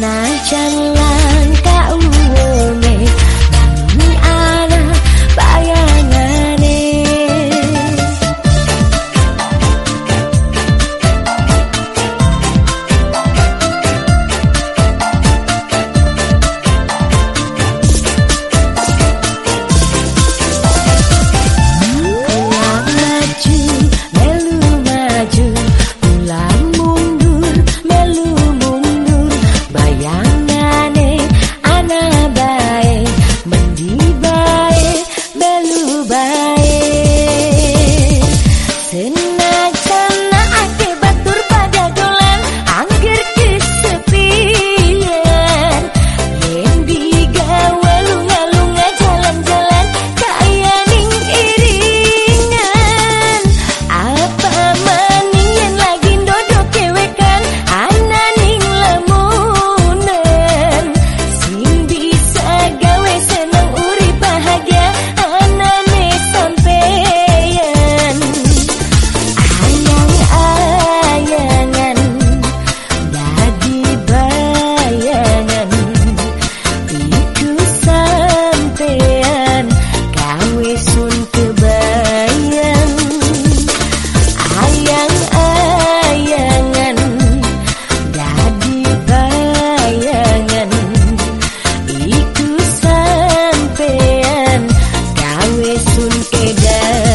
那一家 pun keda